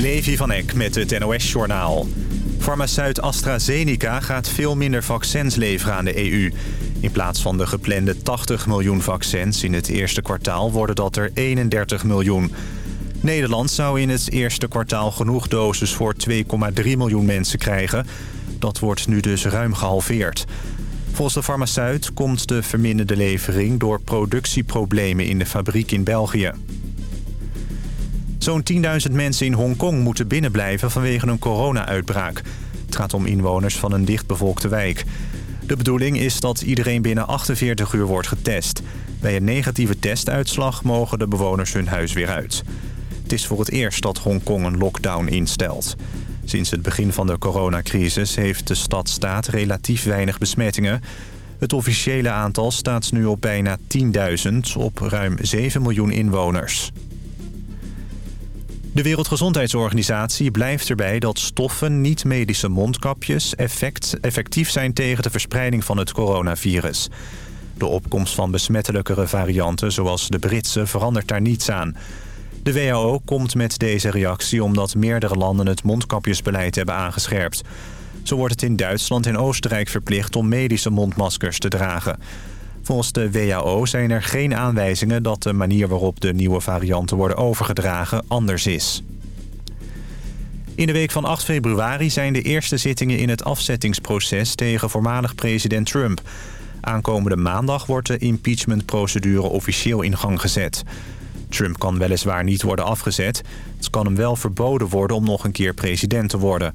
Levi van Eck met het NOS-journaal. Farmaceut AstraZeneca gaat veel minder vaccins leveren aan de EU. In plaats van de geplande 80 miljoen vaccins in het eerste kwartaal... worden dat er 31 miljoen. Nederland zou in het eerste kwartaal genoeg doses voor 2,3 miljoen mensen krijgen. Dat wordt nu dus ruim gehalveerd. Volgens de farmaceut komt de verminderde levering... door productieproblemen in de fabriek in België. Zo'n 10.000 mensen in Hongkong moeten binnenblijven vanwege een corona-uitbraak. Het gaat om inwoners van een dichtbevolkte wijk. De bedoeling is dat iedereen binnen 48 uur wordt getest. Bij een negatieve testuitslag mogen de bewoners hun huis weer uit. Het is voor het eerst dat Hongkong een lockdown instelt. Sinds het begin van de coronacrisis heeft de stad-staat relatief weinig besmettingen. Het officiële aantal staat nu op bijna 10.000 op ruim 7 miljoen inwoners. De Wereldgezondheidsorganisatie blijft erbij dat stoffen niet-medische mondkapjes effect, effectief zijn tegen de verspreiding van het coronavirus. De opkomst van besmettelijkere varianten zoals de Britse verandert daar niets aan. De WHO komt met deze reactie omdat meerdere landen het mondkapjesbeleid hebben aangescherpt. Zo wordt het in Duitsland en Oostenrijk verplicht om medische mondmaskers te dragen. Volgens de WHO zijn er geen aanwijzingen dat de manier waarop de nieuwe varianten worden overgedragen anders is. In de week van 8 februari zijn de eerste zittingen in het afzettingsproces tegen voormalig president Trump. Aankomende maandag wordt de impeachmentprocedure officieel in gang gezet. Trump kan weliswaar niet worden afgezet. Het kan hem wel verboden worden om nog een keer president te worden.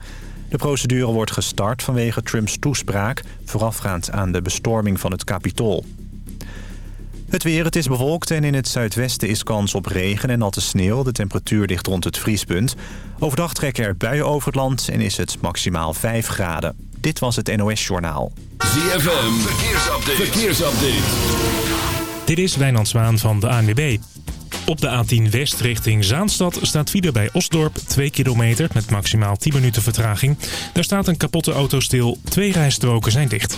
De procedure wordt gestart vanwege Trumps toespraak... voorafgaand aan de bestorming van het Capitool. Het weer, het is bewolkt en in het zuidwesten is kans op regen en natte sneeuw. De temperatuur ligt rond het vriespunt. Overdag trekken er buien over het land en is het maximaal 5 graden. Dit was het NOS Journaal. ZFM, verkeersupdate. verkeersupdate. Dit is Wijnand Zwaan van de ANWB. Op de A10 West richting Zaanstad staat file bij Osdorp 2 kilometer met maximaal 10 minuten vertraging. Daar staat een kapotte auto stil, twee rijstroken zijn dicht.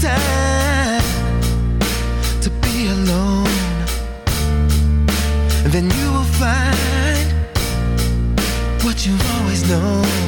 time to be alone. Then you will find what you've always known.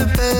the bed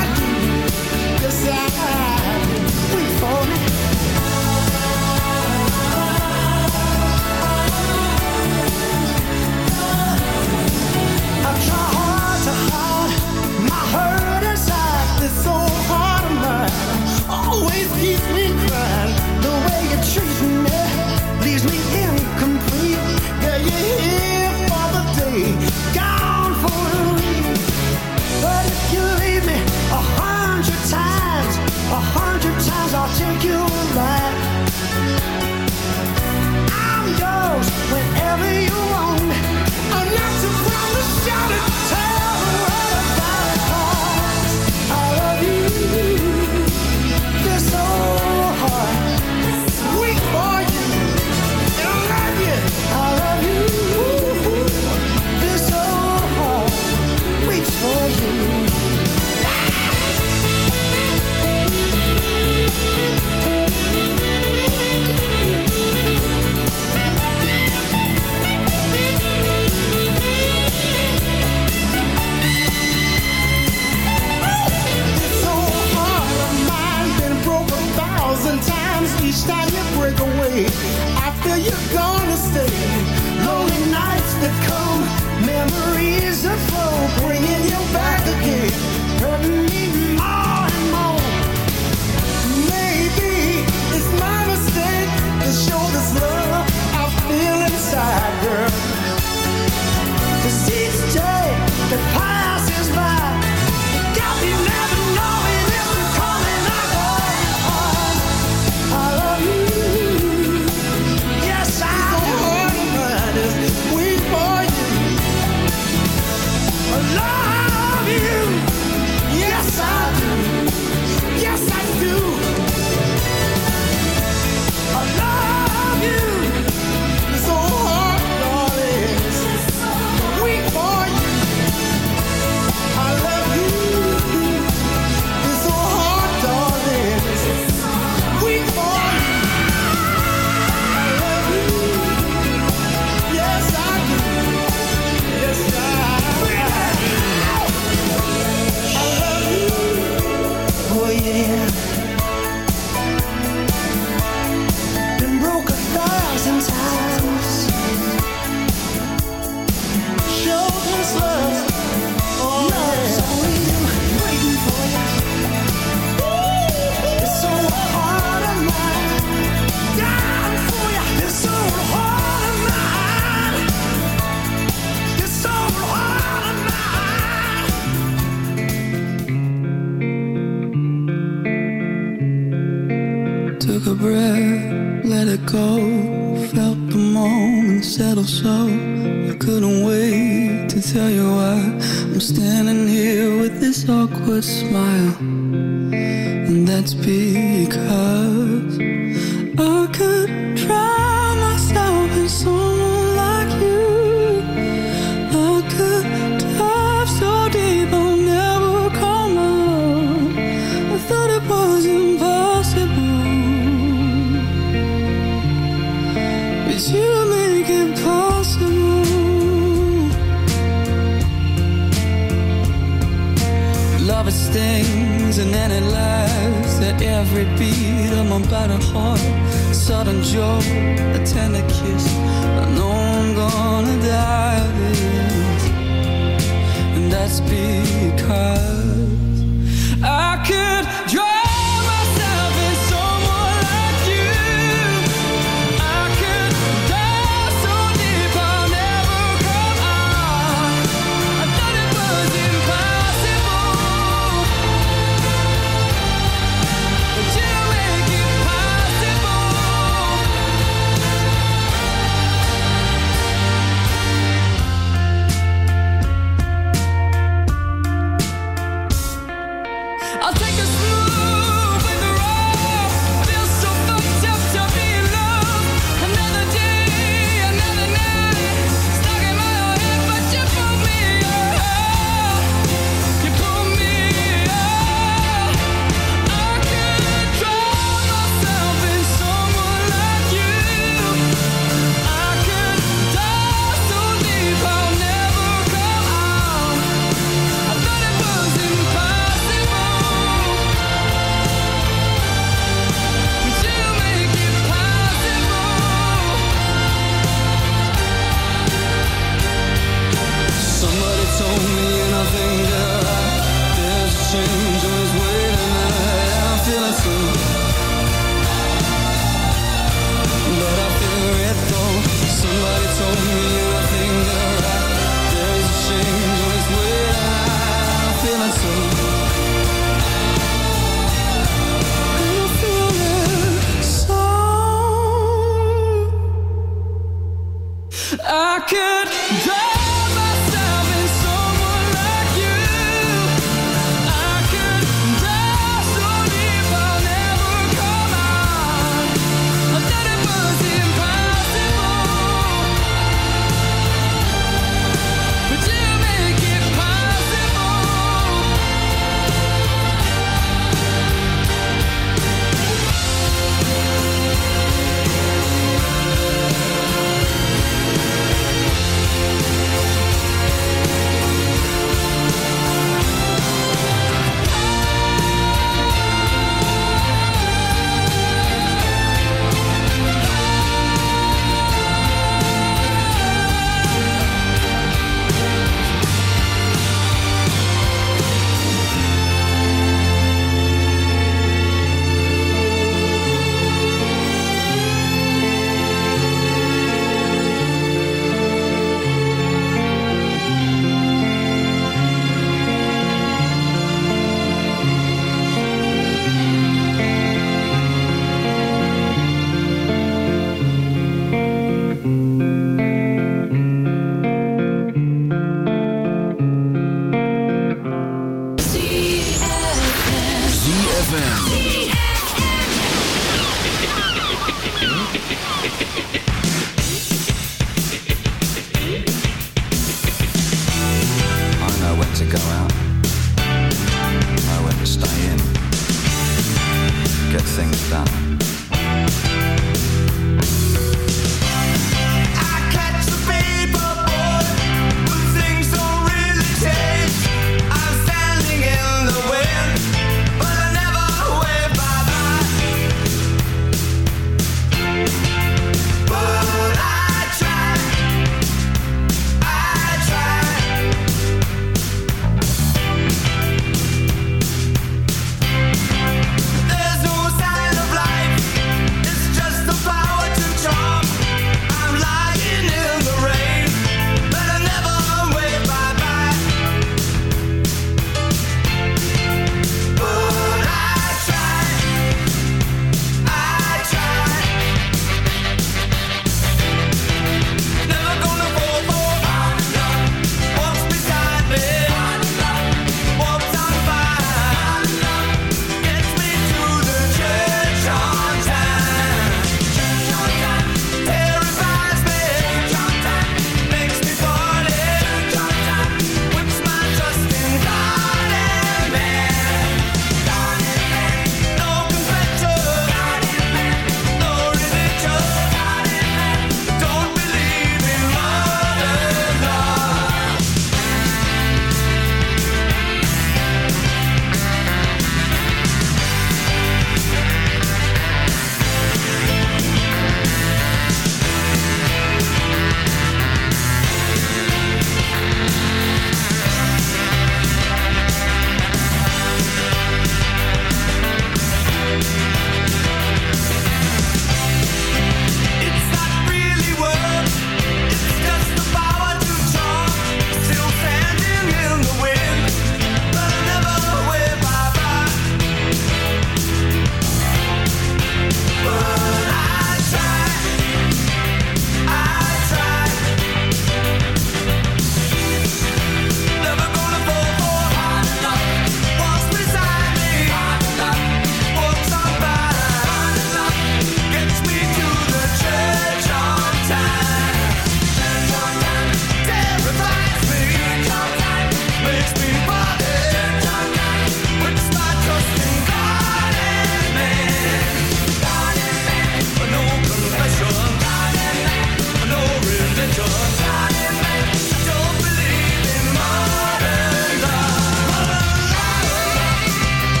heart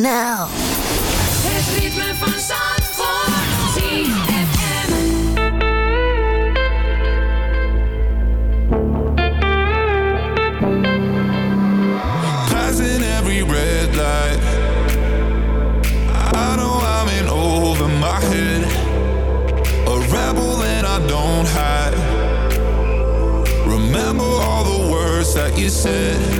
Now. Het ritme van Zandvoort. Passing every red light. I know I'm in over my head. A rebel and I don't hide. Remember all the words that you said.